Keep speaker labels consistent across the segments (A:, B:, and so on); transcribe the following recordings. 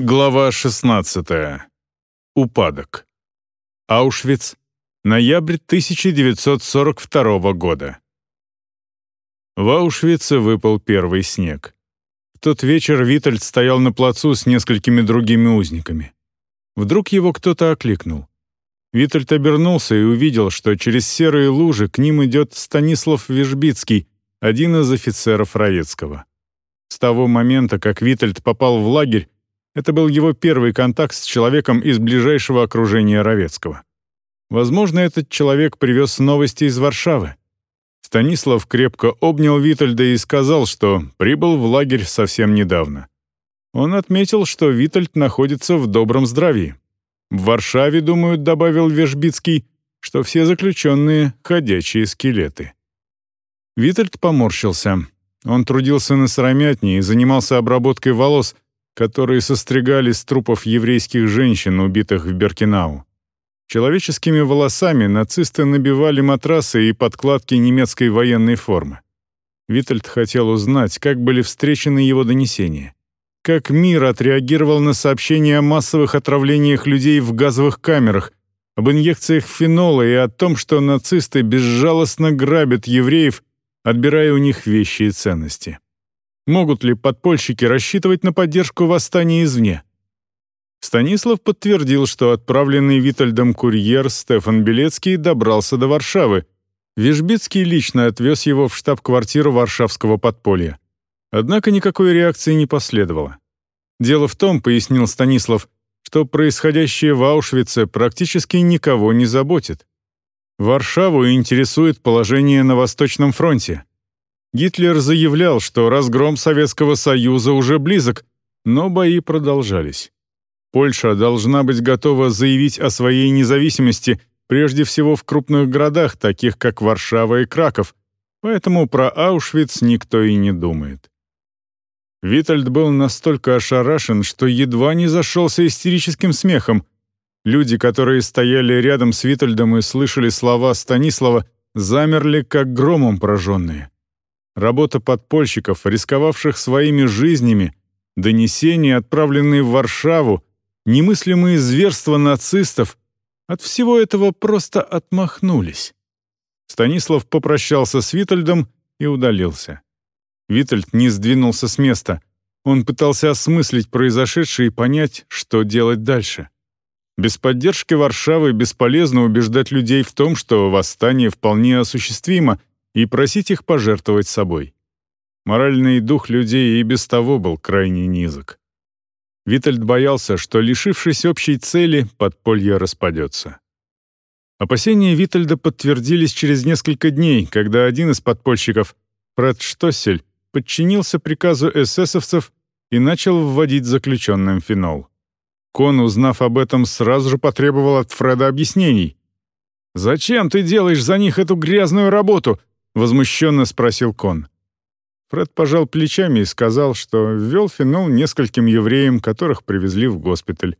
A: Глава 16. Упадок. Аушвиц. Ноябрь 1942 года. В Аушвице выпал первый снег. В тот вечер Витальд стоял на плацу с несколькими другими узниками. Вдруг его кто-то окликнул. Витальд обернулся и увидел, что через серые лужи к ним идет Станислав Вежбицкий, один из офицеров Равецкого. С того момента, как Витальд попал в лагерь, это был его первый контакт с человеком из ближайшего окружения Равецкого. Возможно, этот человек привез новости из Варшавы. Станислав крепко обнял Витальда и сказал, что прибыл в лагерь совсем недавно. Он отметил, что Витальд находится в добром здравии. В Варшаве, думают, добавил Вешбицкий, что все заключенные — ходячие скелеты. Витальд поморщился. Он трудился на сыромятне и занимался обработкой волос, которые состригали с трупов еврейских женщин, убитых в Беркинау. Человеческими волосами нацисты набивали матрасы и подкладки немецкой военной формы. Витальд хотел узнать, как были встречены его донесения. Как мир отреагировал на сообщения о массовых отравлениях людей в газовых камерах, об инъекциях фенола и о том, что нацисты безжалостно грабят евреев, отбирая у них вещи и ценности. Могут ли подпольщики рассчитывать на поддержку восстания извне? Станислав подтвердил, что отправленный Витальдом курьер Стефан Белецкий добрался до Варшавы. Вишбицкий лично отвез его в штаб-квартиру варшавского подполья. Однако никакой реакции не последовало. Дело в том, пояснил Станислав, что происходящее в Аушвице практически никого не заботит. Варшаву интересует положение на Восточном фронте. Гитлер заявлял, что разгром Советского Союза уже близок, но бои продолжались. Польша должна быть готова заявить о своей независимости прежде всего в крупных городах, таких как Варшава и Краков, поэтому про Аушвиц никто и не думает. Витальд был настолько ошарашен, что едва не зашелся истерическим смехом. Люди, которые стояли рядом с Витальдом и слышали слова Станислава, замерли, как громом пораженные работа подпольщиков, рисковавших своими жизнями, донесения, отправленные в Варшаву, немыслимые зверства нацистов, от всего этого просто отмахнулись. Станислав попрощался с Витальдом и удалился. Витальд не сдвинулся с места. Он пытался осмыслить произошедшее и понять, что делать дальше. Без поддержки Варшавы бесполезно убеждать людей в том, что восстание вполне осуществимо — и просить их пожертвовать собой. Моральный дух людей и без того был крайне низок. Витальд боялся, что, лишившись общей цели, подполье распадется. Опасения Витальда подтвердились через несколько дней, когда один из подпольщиков, Фред Штоссель, подчинился приказу эсэсовцев и начал вводить заключенным фенол. Кон, узнав об этом, сразу же потребовал от Фреда объяснений. «Зачем ты делаешь за них эту грязную работу? — возмущенно спросил Кон. Фред пожал плечами и сказал, что ввел фенол нескольким евреям, которых привезли в госпиталь.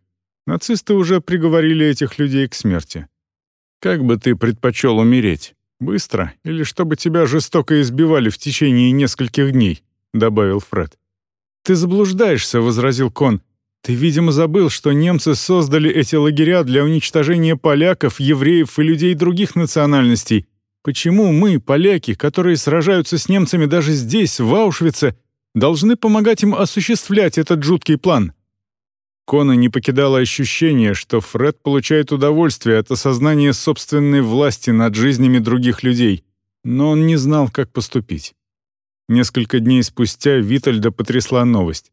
A: Нацисты уже приговорили этих людей к смерти. «Как бы ты предпочел умереть? Быстро или чтобы тебя жестоко избивали в течение нескольких дней?» — добавил Фред. «Ты заблуждаешься», — возразил Кон. «Ты, видимо, забыл, что немцы создали эти лагеря для уничтожения поляков, евреев и людей других национальностей, Почему мы, поляки, которые сражаются с немцами даже здесь, в Аушвице, должны помогать им осуществлять этот жуткий план? Кона не покидало ощущение, что Фред получает удовольствие от осознания собственной власти над жизнями других людей, но он не знал, как поступить. Несколько дней спустя Витальда потрясла новость.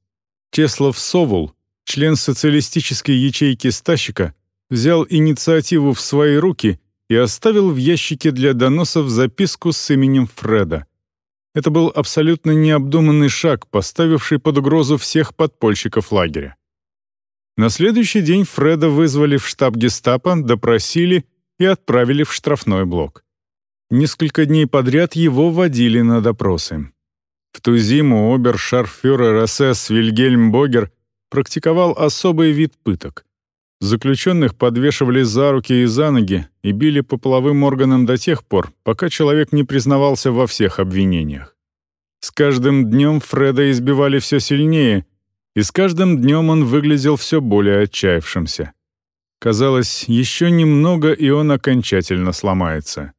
A: Чеслав Совул, член социалистической ячейки Стащика, взял инициативу в свои руки и оставил в ящике для доносов записку с именем Фреда. Это был абсолютно необдуманный шаг, поставивший под угрозу всех подпольщиков лагеря. На следующий день Фреда вызвали в штаб гестапо, допросили и отправили в штрафной блок. Несколько дней подряд его водили на допросы. В ту зиму обершарфюрер СС Вильгельм Богер практиковал особый вид пыток. Заключенных подвешивали за руки и за ноги и били по половым органам до тех пор, пока человек не признавался во всех обвинениях. С каждым днем Фреда избивали все сильнее, И с каждым днем он выглядел все более отчаявшимся. Казалось, еще немного, и он окончательно сломается.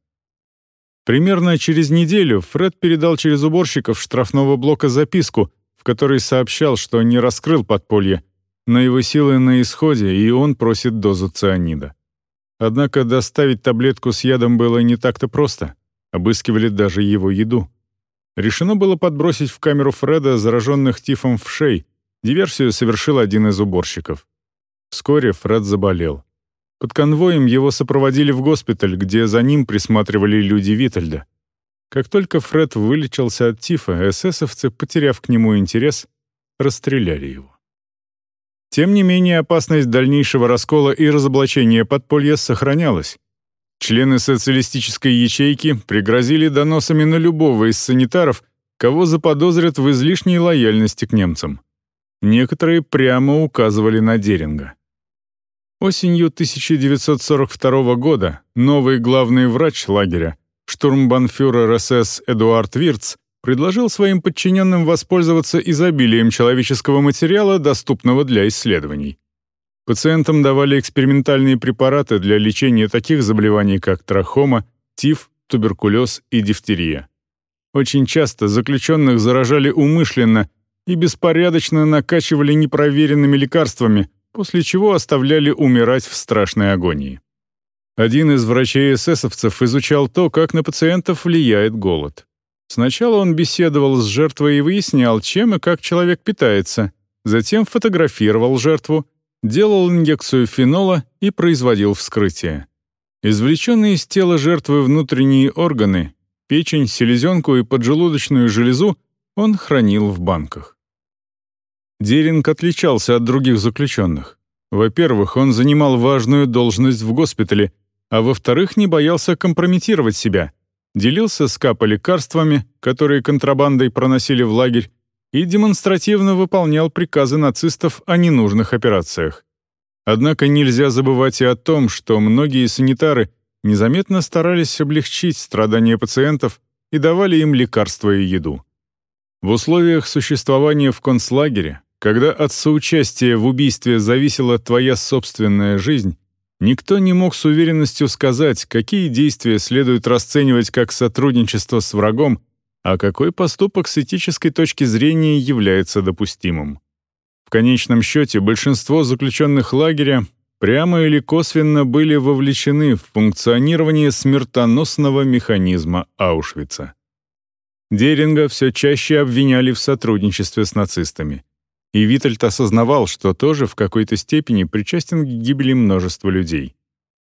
A: Примерно через неделю Фред передал через уборщиков штрафного блока записку, в которой сообщал, что не раскрыл подполье, но его силы на исходе, и он просит дозу цианида. Однако доставить таблетку с ядом было не так-то просто. Обыскивали даже его еду. Решено было подбросить в камеру Фреда зараженных тифом в шей. Диверсию совершил один из уборщиков. Вскоре Фред заболел. Под конвоем его сопроводили в госпиталь, где за ним присматривали люди Витальда. Как только Фред вылечился от тифа, эсэсовцы, потеряв к нему интерес, расстреляли его. Тем не менее, опасность дальнейшего раскола и разоблачения подполья сохранялась. Члены социалистической ячейки пригрозили доносами на любого из санитаров, кого заподозрят в излишней лояльности к немцам. Некоторые прямо указывали на Деринга. Осенью 1942 года новый главный врач лагеря, штурмбанфюрер СС Эдуард Вирц, предложил своим подчиненным воспользоваться изобилием человеческого материала, доступного для исследований. Пациентам давали экспериментальные препараты для лечения таких заболеваний, как трахома, тиф, туберкулез и дифтерия. Очень часто заключенных заражали умышленно и беспорядочно накачивали непроверенными лекарствами, после чего оставляли умирать в страшной агонии. Один из врачей-эсэсовцев изучал то, как на пациентов влияет голод. Сначала он беседовал с жертвой и выяснял, чем и как человек питается, затем фотографировал жертву, делал инъекцию фенола и производил вскрытие. Извлеченные из тела жертвы внутренние органы, печень, селезенку и поджелудочную железу он хранил в банках. Деринг отличался от других заключенных. Во-первых, он занимал важную должность в госпитале, а во-вторых, не боялся компрометировать себя — делился с Капа лекарствами, которые контрабандой проносили в лагерь, и демонстративно выполнял приказы нацистов о ненужных операциях. Однако нельзя забывать и о том, что многие санитары незаметно старались облегчить страдания пациентов и давали им лекарства и еду. В условиях существования в концлагере, когда от соучастия в убийстве зависела твоя собственная жизнь, Никто не мог с уверенностью сказать, какие действия следует расценивать как сотрудничество с врагом, а какой поступок с этической точки зрения является допустимым. В конечном счете большинство заключенных лагеря прямо или косвенно были вовлечены в функционирование смертоносного механизма Аушвица. Деринга все чаще обвиняли в сотрудничестве с нацистами. И Витальд осознавал, что тоже в какой-то степени причастен к гибели множества людей.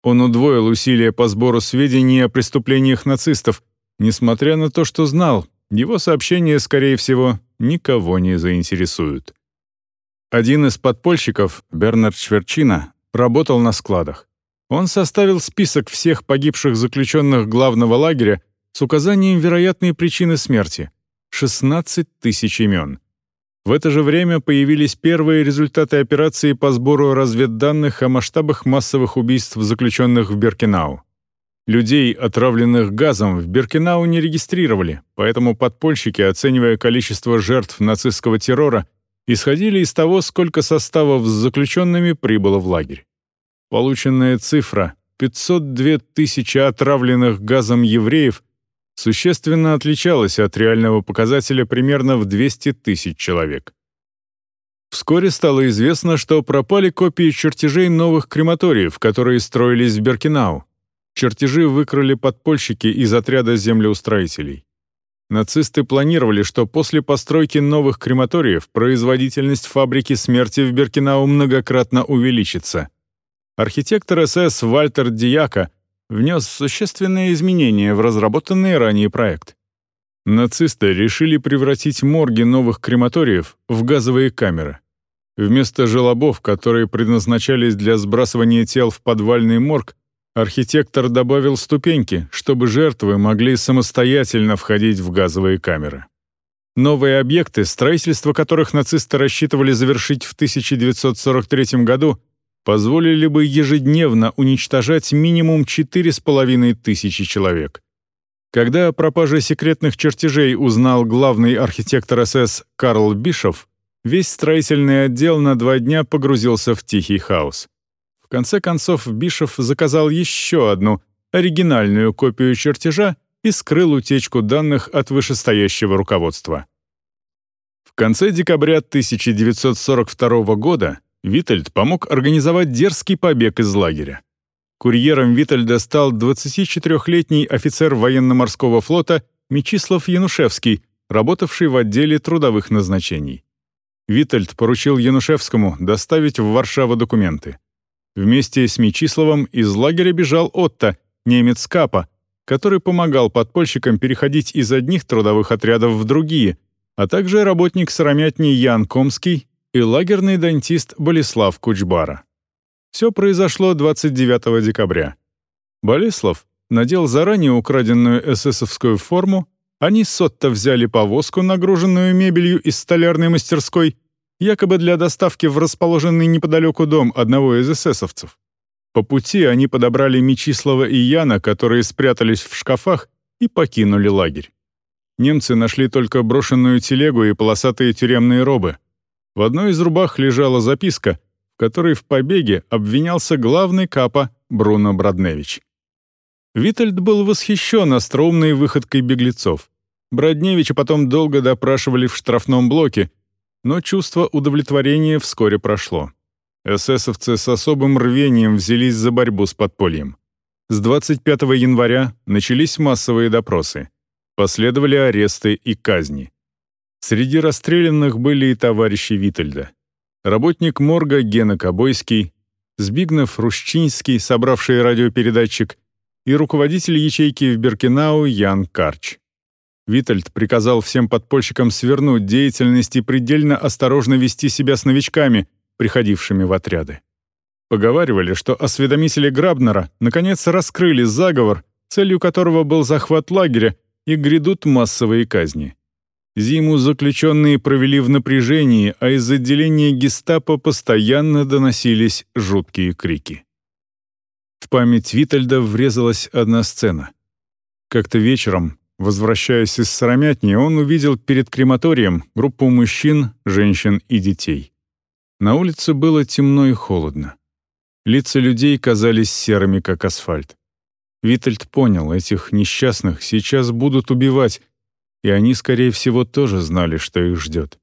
A: Он удвоил усилия по сбору сведений о преступлениях нацистов, несмотря на то, что знал, его сообщения, скорее всего, никого не заинтересуют. Один из подпольщиков, Бернард Шверчина, работал на складах. Он составил список всех погибших заключенных главного лагеря с указанием вероятной причины смерти — 16 тысяч имен. В это же время появились первые результаты операции по сбору разведданных о масштабах массовых убийств заключенных в Беркинау. Людей, отравленных газом, в Беркинау не регистрировали, поэтому подпольщики, оценивая количество жертв нацистского террора, исходили из того, сколько составов с заключенными прибыло в лагерь. Полученная цифра — 502 тысячи отравленных газом евреев существенно отличалась от реального показателя примерно в 200 тысяч человек. Вскоре стало известно, что пропали копии чертежей новых крематориев, которые строились в Беркинау. Чертежи выкрали подпольщики из отряда землеустроителей. Нацисты планировали, что после постройки новых крематориев производительность фабрики смерти в Беркинау многократно увеличится. Архитектор СС Вальтер Дияка внес существенные изменения в разработанный ранее проект. Нацисты решили превратить морги новых крематориев в газовые камеры. Вместо желобов, которые предназначались для сбрасывания тел в подвальный морг, архитектор добавил ступеньки, чтобы жертвы могли самостоятельно входить в газовые камеры. Новые объекты, строительство которых нацисты рассчитывали завершить в 1943 году, позволили бы ежедневно уничтожать минимум 4,5 тысячи человек. Когда о пропаже секретных чертежей узнал главный архитектор СС Карл Бишов, весь строительный отдел на два дня погрузился в тихий хаос. В конце концов, Бишев заказал еще одну, оригинальную копию чертежа и скрыл утечку данных от вышестоящего руководства. В конце декабря 1942 года Витальд помог организовать дерзкий побег из лагеря. Курьером Витальда стал 24-летний офицер военно-морского флота Мечислав Янушевский, работавший в отделе трудовых назначений. Витальд поручил Янушевскому доставить в Варшаву документы. Вместе с Мечиславом из лагеря бежал Отто, немец Капа, который помогал подпольщикам переходить из одних трудовых отрядов в другие, а также работник сыромятни Ян Комский и лагерный дантист Болеслав Кучбара. Все произошло 29 декабря. Болеслав надел заранее украденную эсэсовскую форму, они с Отто взяли повозку, нагруженную мебелью из столярной мастерской, якобы для доставки в расположенный неподалеку дом одного из эсэсовцев. По пути они подобрали Мечислава и Яна, которые спрятались в шкафах, и покинули лагерь. Немцы нашли только брошенную телегу и полосатые тюремные робы. В одной из рубах лежала записка, в которой в побеге обвинялся главный капа Бруно Бродневич. Витальд был восхищен остроумной выходкой беглецов. Бродневича потом долго допрашивали в штрафном блоке, но чувство удовлетворения вскоре прошло. Эсэсовцы с особым рвением взялись за борьбу с подпольем. С 25 января начались массовые допросы. Последовали аресты и казни. Среди расстрелянных были и товарищи Витальда. Работник морга Гена Кобойский, Збигнев Рущинский, собравший радиопередатчик, и руководитель ячейки в Беркинау Ян Карч. Витальд приказал всем подпольщикам свернуть деятельность и предельно осторожно вести себя с новичками, приходившими в отряды. Поговаривали, что осведомители Грабнера наконец раскрыли заговор, целью которого был захват лагеря, и грядут массовые казни. Зиму заключенные провели в напряжении, а из отделения гестапо постоянно доносились жуткие крики. В память Витальда врезалась одна сцена. Как-то вечером Возвращаясь из Сыромятни, он увидел перед крематорием группу мужчин, женщин и детей. На улице было темно и холодно. Лица людей казались серыми, как асфальт. Витальд понял, этих несчастных сейчас будут убивать, и они, скорее всего, тоже знали, что их ждет.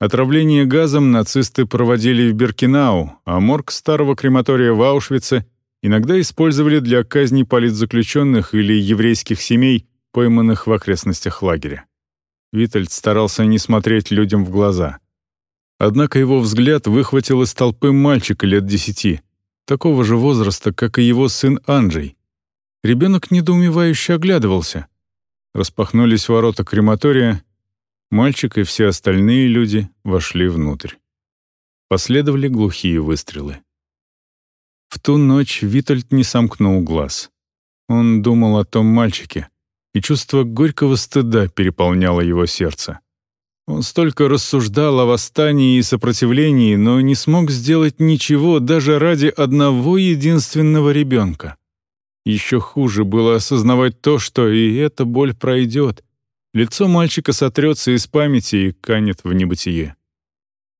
A: Отравление газом нацисты проводили в Беркинау, а морг старого крематория в Аушвице иногда использовали для казни политзаключенных или еврейских семей, пойманных в окрестностях лагеря. Витальд старался не смотреть людям в глаза. Однако его взгляд выхватил из толпы мальчика лет десяти, такого же возраста, как и его сын Анджей. Ребенок недоумевающе оглядывался. Распахнулись ворота крематория, мальчик и все остальные люди вошли внутрь. Последовали глухие выстрелы. В ту ночь Витальд не сомкнул глаз. Он думал о том мальчике, и чувство горького стыда переполняло его сердце. Он столько рассуждал о восстании и сопротивлении, но не смог сделать ничего даже ради одного единственного ребенка. Еще хуже было осознавать то, что и эта боль пройдет. Лицо мальчика сотрется из памяти и канет в небытие.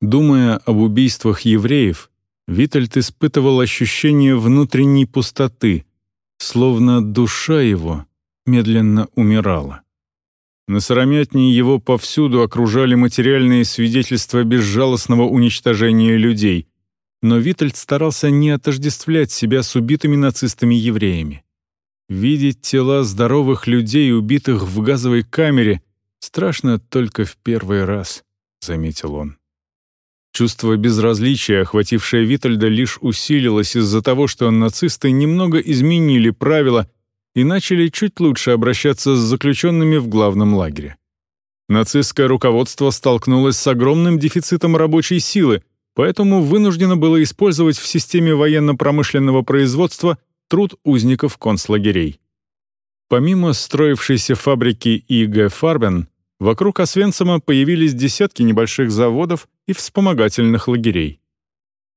A: Думая об убийствах евреев, Витальд испытывал ощущение внутренней пустоты, словно душа его медленно умирала. На Сыромятне его повсюду окружали материальные свидетельства безжалостного уничтожения людей, но Витальд старался не отождествлять себя с убитыми нацистами-евреями. Видеть тела здоровых людей, убитых в газовой камере, страшно только в первый раз, заметил он. Чувство безразличия, охватившее Витальда, лишь усилилось из-за того, что нацисты немного изменили правила и начали чуть лучше обращаться с заключенными в главном лагере. Нацистское руководство столкнулось с огромным дефицитом рабочей силы, поэтому вынуждено было использовать в системе военно-промышленного производства труд узников концлагерей. Помимо строившейся фабрики ИГ «Фарбен», вокруг Освенцима появились десятки небольших заводов и вспомогательных лагерей.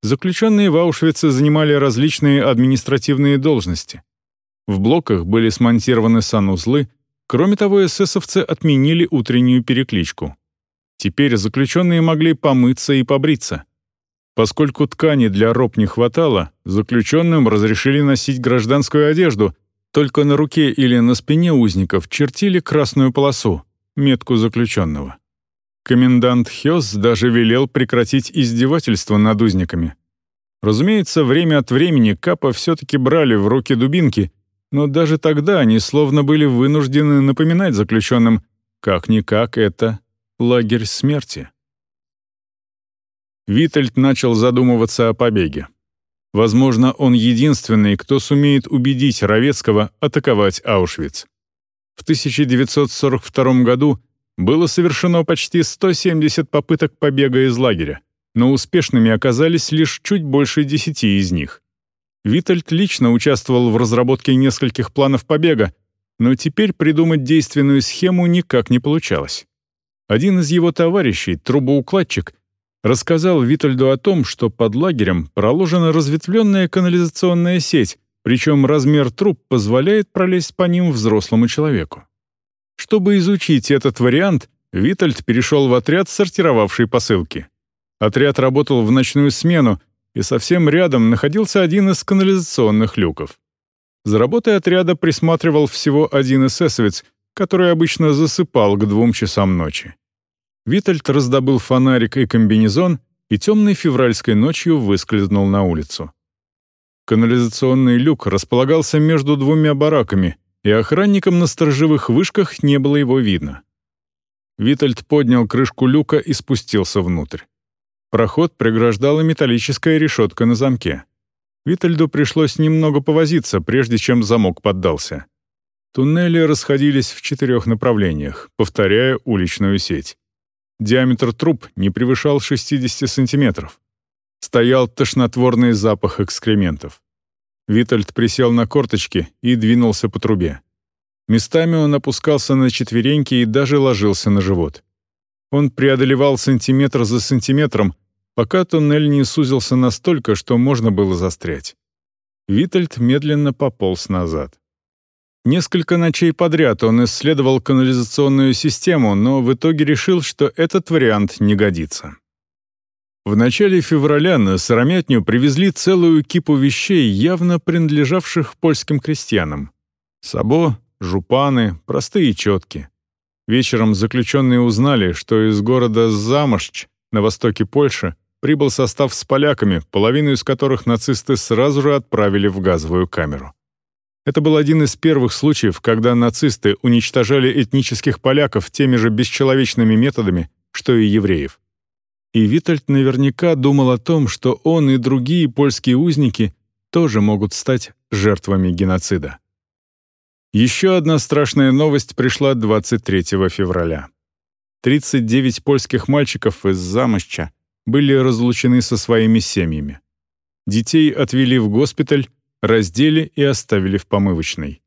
A: Заключенные в Аушвице занимали различные административные должности — в блоках были смонтированы санузлы, кроме того, эсэсовцы отменили утреннюю перекличку. Теперь заключенные могли помыться и побриться. Поскольку ткани для роб не хватало, заключенным разрешили носить гражданскую одежду, только на руке или на спине узников чертили красную полосу, метку заключенного. Комендант Хёс даже велел прекратить издевательство над узниками. Разумеется, время от времени Капа все-таки брали в руки дубинки, но даже тогда они словно были вынуждены напоминать заключенным, как-никак это лагерь смерти. Витальд начал задумываться о побеге. Возможно, он единственный, кто сумеет убедить Равецкого атаковать Аушвиц. В 1942 году было совершено почти 170 попыток побега из лагеря, но успешными оказались лишь чуть больше десяти из них. Витальд лично участвовал в разработке нескольких планов побега, но теперь придумать действенную схему никак не получалось. Один из его товарищей, трубоукладчик, рассказал Витальду о том, что под лагерем проложена разветвленная канализационная сеть, причем размер труб позволяет пролезть по ним взрослому человеку. Чтобы изучить этот вариант, Витальд перешел в отряд, сортировавший посылки. Отряд работал в ночную смену, и совсем рядом находился один из канализационных люков. За работой отряда присматривал всего один эсэсовец, который обычно засыпал к двум часам ночи. Витальд раздобыл фонарик и комбинезон и темной февральской ночью выскользнул на улицу. Канализационный люк располагался между двумя бараками, и охранникам на сторожевых вышках не было его видно. Витальд поднял крышку люка и спустился внутрь. Проход преграждала металлическая решетка на замке. Витальду пришлось немного повозиться, прежде чем замок поддался. Туннели расходились в четырех направлениях, повторяя уличную сеть. Диаметр труб не превышал 60 сантиметров. Стоял тошнотворный запах экскрементов. Витальд присел на корточки и двинулся по трубе. Местами он опускался на четвереньки и даже ложился на живот. Он преодолевал сантиметр за сантиметром, пока туннель не сузился настолько, что можно было застрять. Витальд медленно пополз назад. Несколько ночей подряд он исследовал канализационную систему, но в итоге решил, что этот вариант не годится. В начале февраля на Сыромятню привезли целую кипу вещей, явно принадлежавших польским крестьянам. Сабо, жупаны, простые четки. Вечером заключенные узнали, что из города Замошч на востоке Польши прибыл состав с поляками, половину из которых нацисты сразу же отправили в газовую камеру. Это был один из первых случаев, когда нацисты уничтожали этнических поляков теми же бесчеловечными методами, что и евреев. И Витальд наверняка думал о том, что он и другие польские узники тоже могут стать жертвами геноцида. Еще одна страшная новость пришла 23 февраля. 39 польских мальчиков из Замоща были разлучены со своими семьями. Детей отвели в госпиталь, раздели и оставили в помывочной.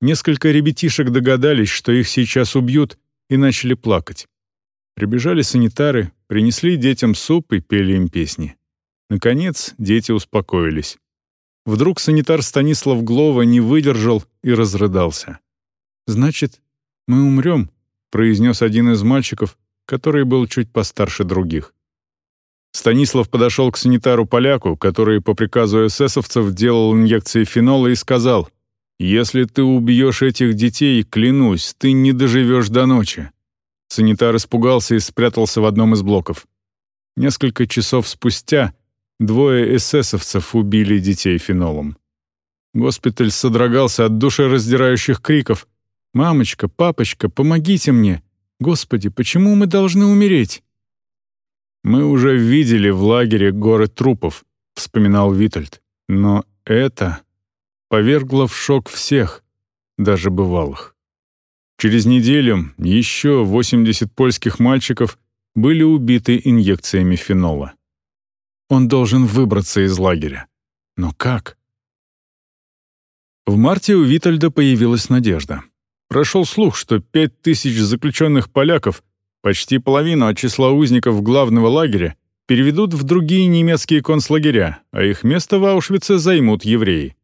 A: Несколько ребятишек догадались, что их сейчас убьют, и начали плакать. Прибежали санитары, принесли детям суп и пели им песни. Наконец, дети успокоились. Вдруг санитар Станислав Глова не выдержал и разрыдался. «Значит, мы умрем», — произнес один из мальчиков, который был чуть постарше других. Станислав подошел к санитару-поляку, который по приказу эсэсовцев делал инъекции фенола и сказал, «Если ты убьешь этих детей, клянусь, ты не доживешь до ночи». Санитар испугался и спрятался в одном из блоков. Несколько часов спустя двое эсэсовцев убили детей фенолом. Госпиталь содрогался от душераздирающих криков. «Мамочка, папочка, помогите мне! Господи, почему мы должны умереть?» «Мы уже видели в лагере горы трупов», — вспоминал Витальд. «Но это повергло в шок всех, даже бывалых». Через неделю еще 80 польских мальчиков были убиты инъекциями фенола. Он должен выбраться из лагеря. Но как? В марте у Витальда появилась надежда. Прошел слух, что 5000 заключенных поляков Почти половину от числа узников главного лагеря переведут в другие немецкие концлагеря, а их место в Аушвице займут евреи.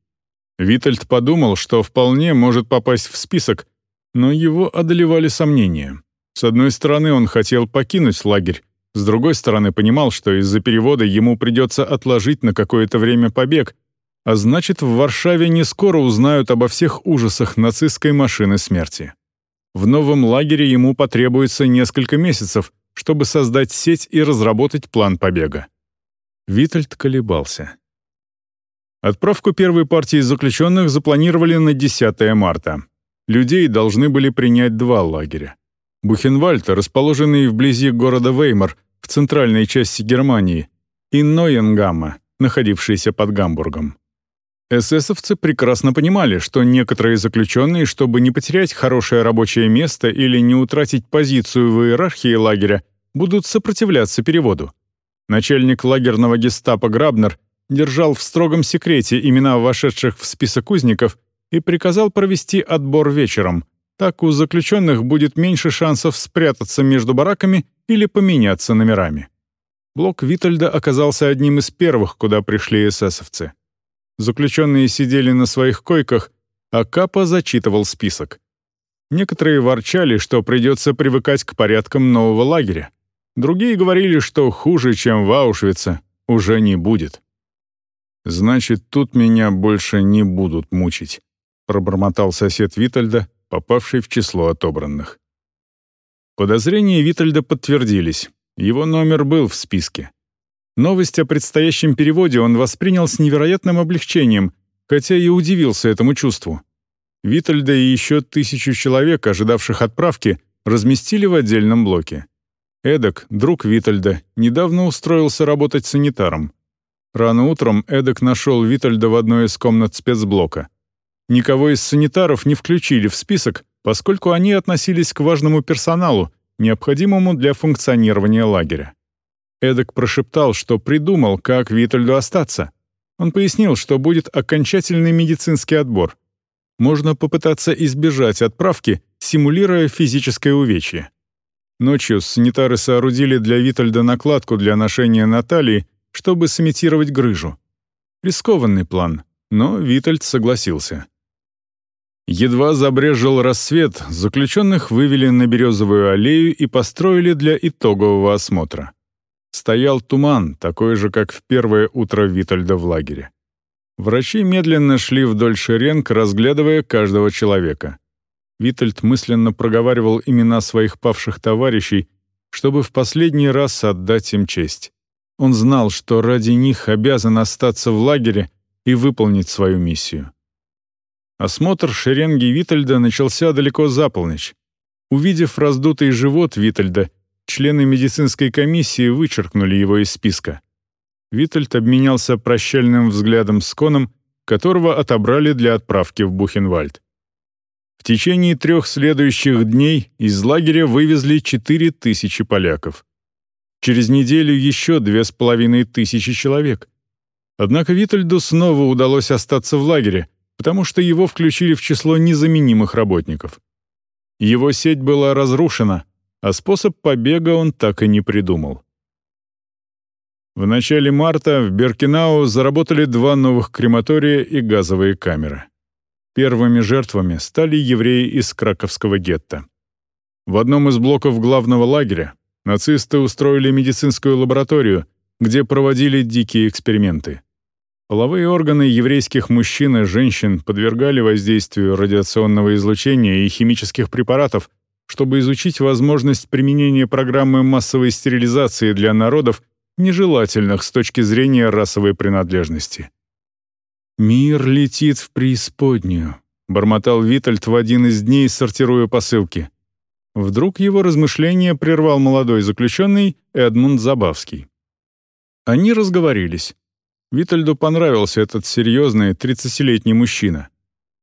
A: Витальд подумал, что вполне может попасть в список, но его одолевали сомнения. С одной стороны, он хотел покинуть лагерь, с другой стороны, понимал, что из-за перевода ему придется отложить на какое-то время побег, а значит, в Варшаве не скоро узнают обо всех ужасах нацистской машины смерти. В новом лагере ему потребуется несколько месяцев, чтобы создать сеть и разработать план побега. Витальд колебался. Отправку первой партии заключенных запланировали на 10 марта. Людей должны были принять два лагеря. Бухенвальд, расположенный вблизи города Веймар, в центральной части Германии, и Нойенгамма, находившийся под Гамбургом. Эсэсовцы прекрасно понимали, что некоторые заключенные, чтобы не потерять хорошее рабочее место или не утратить позицию в иерархии лагеря, будут сопротивляться переводу. Начальник лагерного гестапо Грабнер держал в строгом секрете имена вошедших в список узников и приказал провести отбор вечером. Так у заключенных будет меньше шансов спрятаться между бараками или поменяться номерами. Блок Витальда оказался одним из первых, куда пришли эсэсовцы. Заключенные сидели на своих койках, а Капа зачитывал список. Некоторые ворчали, что придется привыкать к порядкам нового лагеря. Другие говорили, что хуже, чем в Аушвице, уже не будет. «Значит, тут меня больше не будут мучить», — пробормотал сосед Витальда, попавший в число отобранных. Подозрения Витальда подтвердились. Его номер был в списке. Новость о предстоящем переводе он воспринял с невероятным облегчением, хотя и удивился этому чувству. Витальда и еще тысячу человек, ожидавших отправки, разместили в отдельном блоке. Эдак, друг Витальда, недавно устроился работать санитаром. Рано утром Эдак нашел Витальда в одной из комнат спецблока. Никого из санитаров не включили в список, поскольку они относились к важному персоналу, необходимому для функционирования лагеря. Эдак прошептал, что придумал, как Витальду остаться. Он пояснил, что будет окончательный медицинский отбор. Можно попытаться избежать отправки, симулируя физическое увечье. Ночью санитары соорудили для Витальда накладку для ношения на талии, чтобы сымитировать грыжу. Рискованный план, но Витальд согласился. Едва забрежил рассвет, заключенных вывели на Березовую аллею и построили для итогового осмотра. Стоял туман, такой же, как в первое утро Витальда в лагере. Врачи медленно шли вдоль шеренг, разглядывая каждого человека. Витальд мысленно проговаривал имена своих павших товарищей, чтобы в последний раз отдать им честь. Он знал, что ради них обязан остаться в лагере и выполнить свою миссию. Осмотр шеренги Витальда начался далеко за полночь. Увидев раздутый живот Витальда, Члены медицинской комиссии вычеркнули его из списка. Витальд обменялся прощальным взглядом с Коном, которого отобрали для отправки в Бухенвальд. В течение трех следующих дней из лагеря вывезли 4000 поляков. Через неделю еще две с половиной тысячи человек. Однако Витальду снова удалось остаться в лагере, потому что его включили в число незаменимых работников. Его сеть была разрушена, а способ побега он так и не придумал. В начале марта в Беркинау заработали два новых крематория и газовые камеры. Первыми жертвами стали евреи из краковского гетто. В одном из блоков главного лагеря нацисты устроили медицинскую лабораторию, где проводили дикие эксперименты. Половые органы еврейских мужчин и женщин подвергали воздействию радиационного излучения и химических препаратов, чтобы изучить возможность применения программы массовой стерилизации для народов, нежелательных с точки зрения расовой принадлежности. «Мир летит в преисподнюю», — бормотал Витальд в один из дней, сортируя посылки. Вдруг его размышления прервал молодой заключенный Эдмунд Забавский. Они разговорились. Витальду понравился этот серьезный 30-летний мужчина.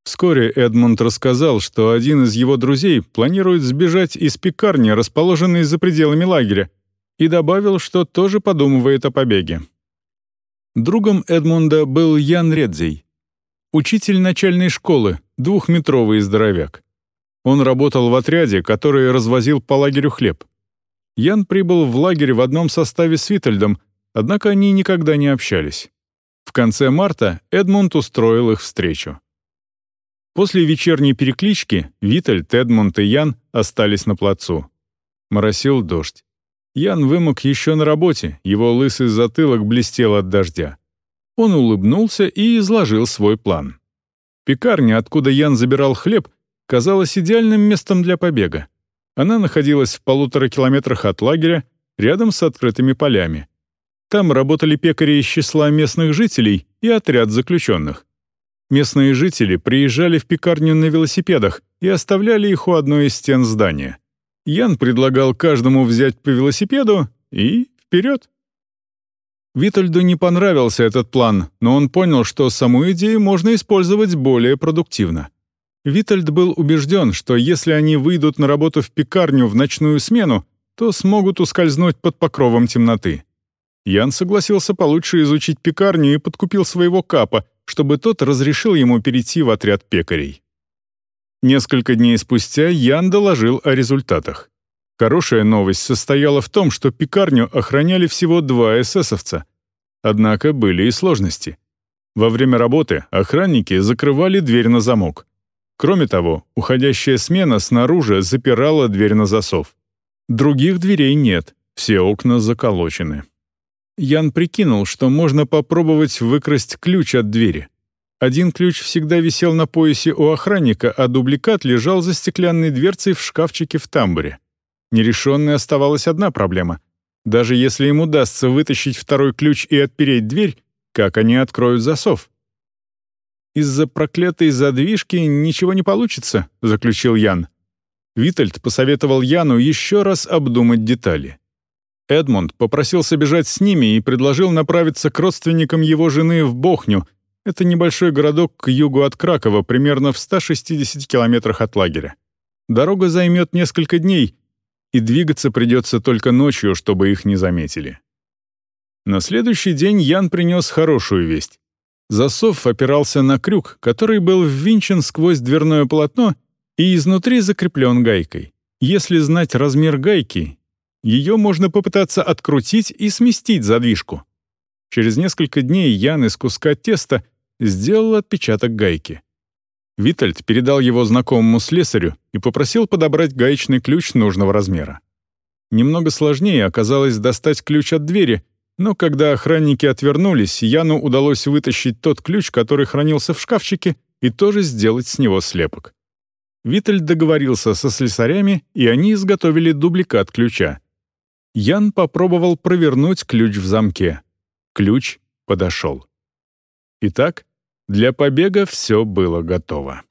A: Вскоре Эдмунд рассказал, что один из его друзей планирует сбежать из пекарни, расположенной за пределами лагеря, и добавил, что тоже подумывает о побеге. Другом Эдмунда был Ян Редзей, учитель начальной школы, двухметровый здоровяк. Он работал в отряде, который развозил по лагерю хлеб. Ян прибыл в лагерь в одном составе с Витальдом, однако они никогда не общались. В конце марта Эдмунд устроил их встречу. После вечерней переклички Виталь, Тедмунд и Ян остались на плацу. Моросил дождь. Ян вымок еще на работе, его лысый затылок блестел от дождя. Он улыбнулся и изложил свой план. Пекарня, откуда Ян забирал хлеб, казалась идеальным местом для побега. Она находилась в полутора километрах от лагеря, рядом с открытыми полями. Там работали пекари из числа местных жителей и отряд заключенных. Местные жители приезжали в пекарню на велосипедах и оставляли их у одной из стен здания. Ян предлагал каждому взять по велосипеду и вперед. Витальду не понравился этот план, но он понял, что саму идею можно использовать более продуктивно. Витальд был убежден, что если они выйдут на работу в пекарню в ночную смену, то смогут ускользнуть под покровом темноты. Ян согласился получше изучить пекарню и подкупил своего капа, чтобы тот разрешил ему перейти в отряд пекарей. Несколько дней спустя Ян доложил о результатах. Хорошая новость состояла в том, что пекарню охраняли всего два эсэсовца. Однако были и сложности. Во время работы охранники закрывали дверь на замок. Кроме того, уходящая смена снаружи запирала дверь на засов. Других дверей нет, все окна заколочены. Ян прикинул, что можно попробовать выкрасть ключ от двери. Один ключ всегда висел на поясе у охранника, а дубликат лежал за стеклянной дверцей в шкафчике в тамбуре. Нерешенной оставалась одна проблема. Даже если им удастся вытащить второй ключ и отпереть дверь, как они откроют засов? «Из-за проклятой задвижки ничего не получится», — заключил Ян. Витальд посоветовал Яну еще раз обдумать детали. Эдмонд попросился бежать с ними и предложил направиться к родственникам его жены в Бохню. Это небольшой городок к югу от Кракова, примерно в 160 километрах от лагеря. Дорога займет несколько дней, и двигаться придется только ночью, чтобы их не заметили. На следующий день Ян принес хорошую весть. Засов опирался на крюк, который был ввинчен сквозь дверное полотно и изнутри закреплен гайкой. Если знать размер гайки, ее можно попытаться открутить и сместить задвижку. Через несколько дней Ян из куска теста сделал отпечаток гайки. Витальд передал его знакомому слесарю и попросил подобрать гаечный ключ нужного размера. Немного сложнее оказалось достать ключ от двери, но когда охранники отвернулись, Яну удалось вытащить тот ключ, который хранился в шкафчике, и тоже сделать с него слепок. Витальд договорился со слесарями, и они изготовили дубликат ключа. Ян попробовал провернуть ключ в замке. Ключ подошел. Итак, для побега все было готово.